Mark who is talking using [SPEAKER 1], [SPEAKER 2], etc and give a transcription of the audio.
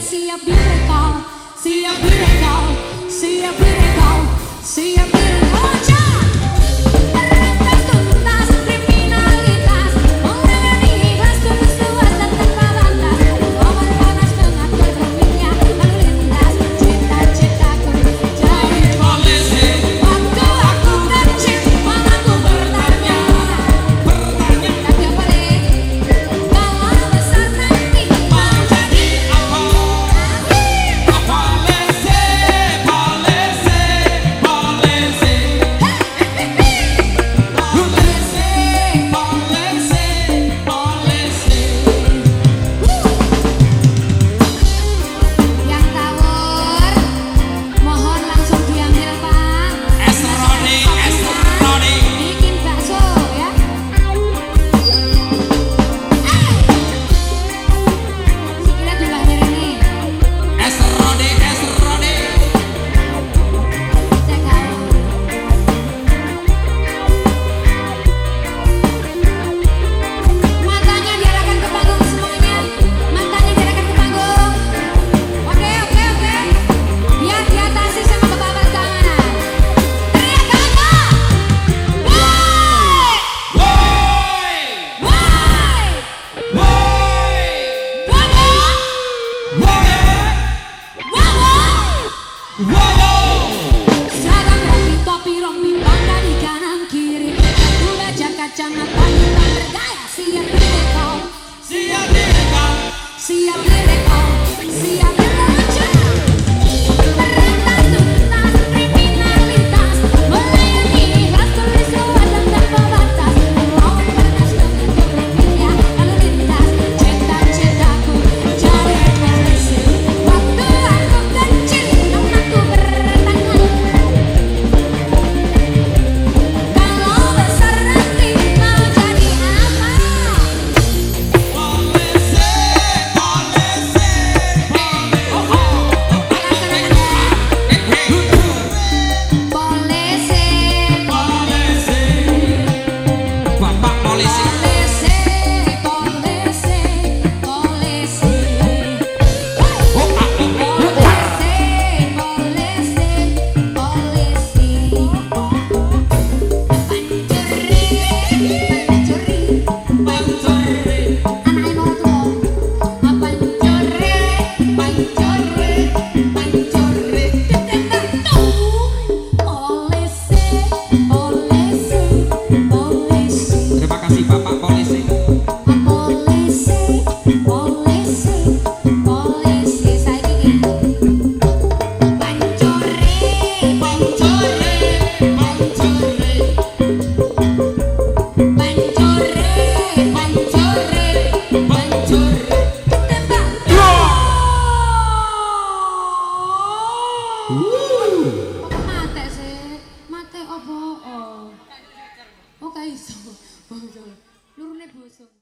[SPEAKER 1] see a beautiful, see biru kau, siap biru kau, siap biru kau.
[SPEAKER 2] Sarang
[SPEAKER 1] topi rompi pandang di kanan kiri. Aku baca kacamata.
[SPEAKER 2] Mate
[SPEAKER 1] se, mate opo? Oh, oh kaiso. Lurune bosok.